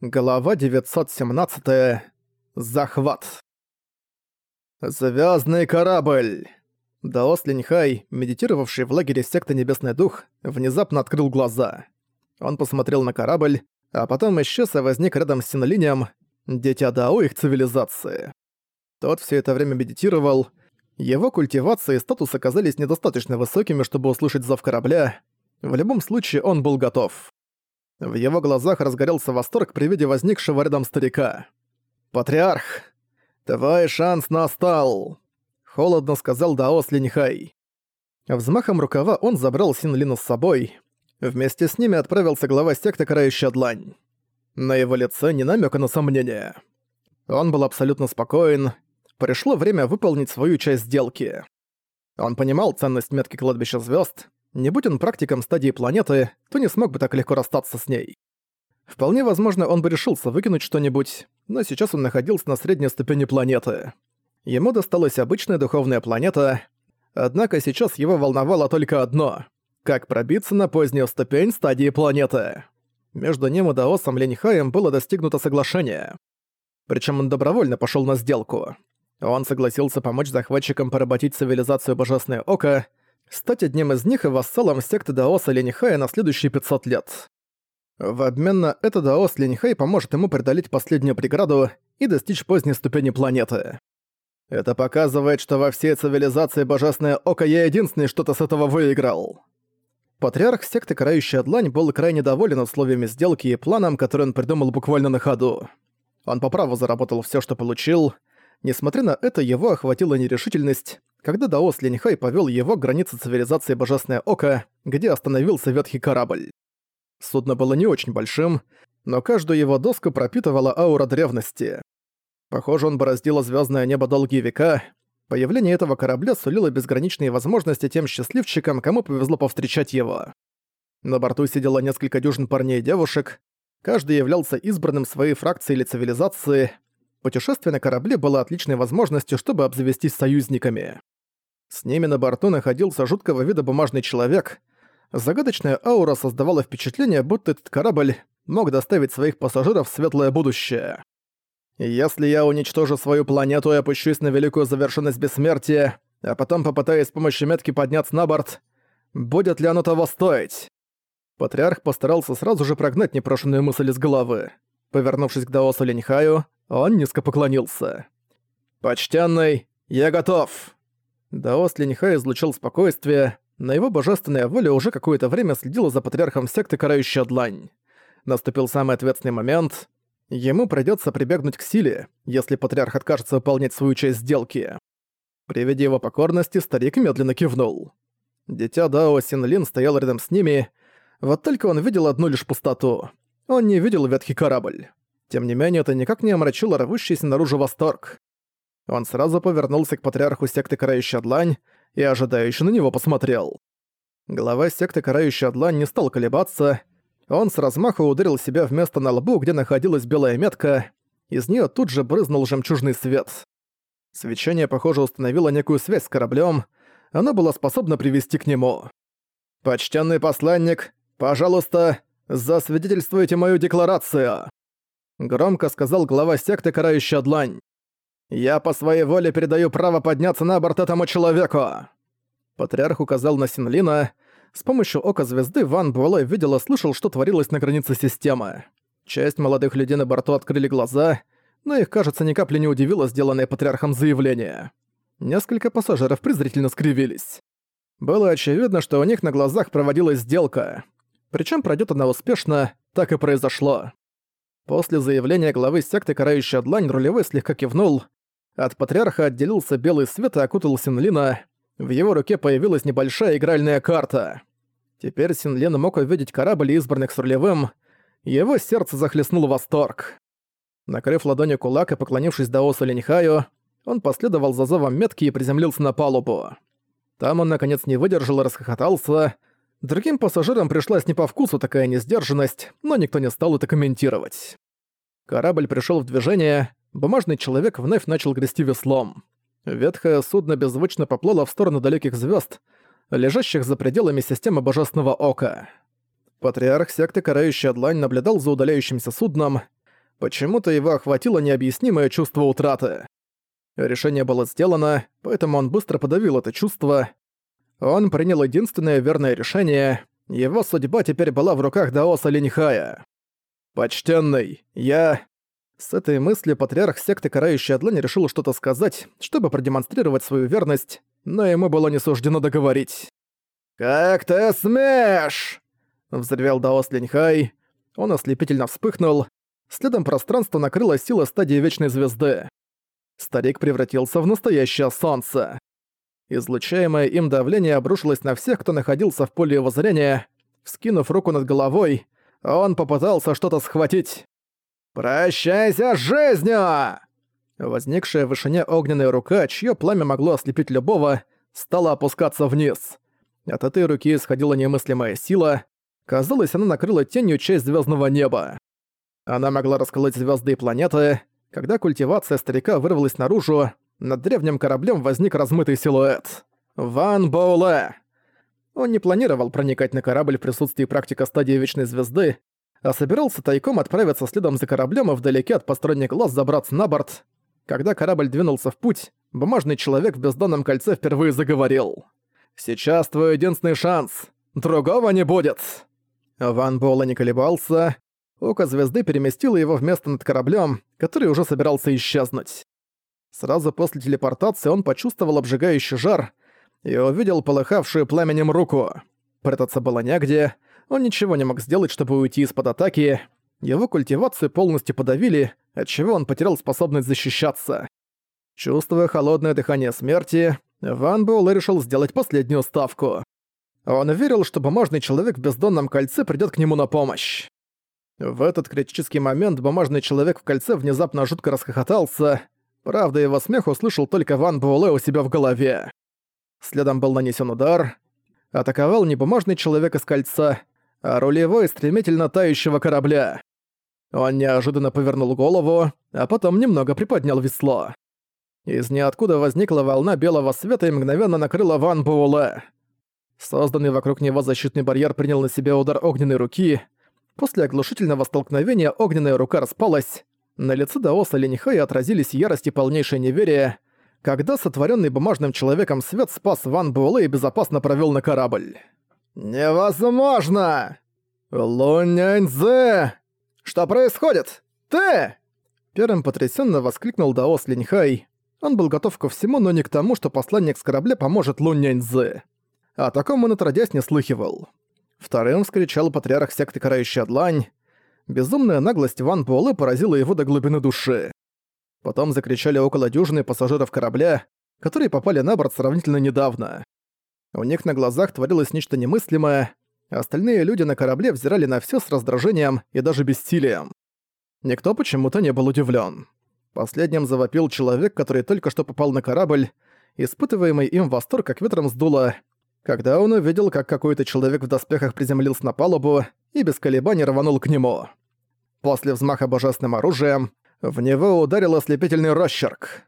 Глава 917. Захват. «Звёздный корабль!» Даос Линьхай, медитировавший в лагере секты Небесный Дух, внезапно открыл глаза. Он посмотрел на корабль, а потом исчез и возник рядом с Синолинем, дитя Дао их цивилизации. Тот все это время медитировал. Его культивация и статус оказались недостаточно высокими, чтобы услышать зов корабля. В любом случае он был готов. В его глазах разгорелся восторг при виде возникшего рядом старика. «Патриарх, твой шанс настал!» — холодно сказал Даос Линьхай. Взмахом рукава он забрал Синлину с собой. Вместе с ними отправился глава секты Карающая Длань. На его лице не намека на сомнение. Он был абсолютно спокоен. Пришло время выполнить свою часть сделки. Он понимал ценность метки кладбища звезд, не будь он практиком стадии планеты, то не смог бы так легко расстаться с ней. Вполне возможно, он бы решился выкинуть что-нибудь, но сейчас он находился на средней ступени планеты. Ему досталась обычная духовная планета, однако сейчас его волновало только одно — как пробиться на позднюю ступень стадии планеты. Между ним и Даосом Ленихаем было достигнуто соглашение. Причем он добровольно пошел на сделку. Он согласился помочь захватчикам поработить цивилизацию Божественное Око, стать одним из них и вассалом секты Даоса Ленихая на следующие 500 лет. В обмен на это Даос Ленихай поможет ему преодолеть последнюю преграду и достичь поздней ступени планеты. Это показывает, что во всей цивилизации Божественное Око я единственный что-то с этого выиграл. Патриарх секты Карающая Длань был крайне доволен условиями сделки и планом, который он придумал буквально на ходу. Он по праву заработал все, что получил. Несмотря на это, его охватила нерешительность, когда Даос Ленихай повел его к границе цивилизации Божественное Око, где остановился ветхий корабль. Судно было не очень большим, но каждую его доску пропитывала аура древности. Похоже, он бороздило звездное небо долгие века. Появление этого корабля сулило безграничные возможности тем счастливчикам, кому повезло повстречать его. На борту сидело несколько дюжин парней и девушек. Каждый являлся избранным своей фракции или цивилизации. Путешествие на корабле было отличной возможностью, чтобы обзавестись союзниками. С ними на борту находился жуткого вида бумажный человек. Загадочная аура создавала впечатление, будто этот корабль мог доставить своих пассажиров в светлое будущее. «Если я уничтожу свою планету и опущусь на великую завершенность бессмертия, а потом попытаюсь с помощью метки подняться на борт, будет ли оно того стоить?» Патриарх постарался сразу же прогнать непрошенную мысль из головы. Повернувшись к Даосу Леньхаю, он низко поклонился. «Почтенный, я готов!» Даос Линьхай излучил спокойствие, на его божественная воля уже какое-то время следила за патриархом секты Карающая Длань. Наступил самый ответственный момент. Ему придётся прибегнуть к силе, если патриарх откажется выполнять свою часть сделки. При виде его покорности старик медленно кивнул. Дитя Дао Синлин стоял рядом с ними, вот только он видел одну лишь пустоту. Он не видел ветхий корабль. Тем не менее, это никак не омрачило рвущийся наружу восторг. Он сразу повернулся к патриарху секты Карающая Длань и ожидающе на него посмотрел. Глава секты Карающая Длань не стал колебаться. Он с размаху ударил себя в место на лбу, где находилась белая метка. Из нее тут же брызнул жемчужный свет. Свечение, похоже, установило некую связь с кораблем. Оно было способно привести к нему. «Почтенный посланник, пожалуйста, засвидетельствуйте мою декларацию!» Громко сказал глава секты Карающая Длань. «Я по своей воле передаю право подняться на борт этому человеку!» Патриарх указал на Синлина. С помощью Ока Звезды Ван Буэлэ видел и слышал, что творилось на границе системы. Часть молодых людей на борту открыли глаза, но их, кажется, ни капли не удивило сделанное Патриархом заявление. Несколько пассажиров презрительно скривились. Было очевидно, что у них на глазах проводилась сделка. Причем пройдет она успешно, так и произошло. После заявления главы секты «Карающая длань» рулевой слегка кивнул, от патриарха отделился белый свет и окутал Синлина. В его руке появилась небольшая игральная карта. Теперь Синлин мог увидеть корабль, избранных с рулевым. Его сердце захлестнул восторг. Накрыв ладонью кулак и поклонившись Даосу Ленихаю, он последовал за зовом метки и приземлился на палубу. Там он, наконец, не выдержал и расхохотался. Другим пассажирам пришлась не по вкусу такая несдержанность, но никто не стал это комментировать. Корабль пришел в движение, бумажный человек вновь начал грести веслом. Ветхое судно беззвучно поплыло в сторону далеких звезд, лежащих за пределами системы Божественного Ока. Патриарх секты Карающая Длань наблюдал за удаляющимся судном. Почему-то его охватило необъяснимое чувство утраты. Решение было сделано, поэтому он быстро подавил это чувство. Он принял единственное верное решение. Его судьба теперь была в руках Даоса Линьхая. «Почтенный, я...» С этой мыслью патриарх секты Карающая Длань решил что-то сказать, чтобы продемонстрировать свою верность, но ему было не суждено договорить. «Как ты смеешь!» — взревел Даос Линьхай. Он ослепительно вспыхнул. Следом пространство накрыло сила стадии Вечной Звезды. Старик превратился в настоящее солнце. Излучаемое им давление обрушилось на всех, кто находился в поле его зрения. Вскинув руку над головой, он попытался что-то схватить. «Прощайся с жизнью!» Возникшая в вышине огненная рука, чье пламя могло ослепить любого, стала опускаться вниз. От этой руки исходила немыслимая сила. Казалось, она накрыла тенью часть звездного неба. Она могла расколоть звезды и планеты. Когда культивация старика вырвалась наружу, над древним кораблем возник размытый силуэт. Ван Боуле. Он не планировал проникать на корабль в присутствии практика стадии Вечной Звезды, а собирался тайком отправиться следом за кораблем и вдалеке от посторонних глаз забраться на борт. Когда корабль двинулся в путь, бумажный человек в бездонном кольце впервые заговорил. «Сейчас твой единственный шанс. Другого не будет!» Ван Бола не колебался. Око звезды переместило его в место над кораблем, который уже собирался исчезнуть. Сразу после телепортации он почувствовал обжигающий жар и увидел полыхавшую пламенем руку. Прятаться было негде, он ничего не мог сделать, чтобы уйти из-под атаки. Его культивацию полностью подавили, отчего он потерял способность защищаться. Чувствуя холодное дыхание смерти, Ван Буэлэ решил сделать последнюю ставку. Он верил, что бумажный человек в бездонном кольце придёт к нему на помощь. В этот критический момент бумажный человек в кольце внезапно жутко расхохотался. Правда, его смех услышал только Ван Буэлэ у себя в голове. Следом был нанесен удар. Атаковал не бумажный человек из кольца, а рулевой стремительно тающего корабля. Он неожиданно повернул голову, а потом немного приподнял весло. Из ниоткуда возникла волна белого света и мгновенно накрыла Ван Буэлэ. Созданный вокруг него защитный барьер принял на себя удар огненной руки. После оглушительного столкновения огненная рука распалась. На лице Даоса Ленихая отразились ярость и полнейшее неверие, когда сотворенный бумажным человеком свет спас Ван Буэлэ и безопасно провел на корабль. «Невозможно! Луняньзе! Что происходит? Ты!» Первым потрясенно воскликнул Даос Линьхай, он был готов ко всему, но не к тому, что посланник с корабля поможет Лун Няньзы. О таком он отродясь не слыхивал. Вторым вскричал патриарх секты Карающая Длань. Безумная наглость Ван Буэлэ поразила его до глубины души. Потом закричали около дюжины пассажиров корабля, которые попали на борт сравнительно недавно. У них на глазах творилось нечто немыслимое, остальные люди на корабле взирали на все с раздражением и даже бессилием. Никто почему-то не был удивлен. Последним завопил человек, который только что попал на корабль, испытываемый им восторг как ветром сдуло, когда он увидел, как какой-то человек в доспехах приземлился на палубу и без колебаний рванул к нему. После взмаха божественным оружием в него ударил ослепительный росчерк.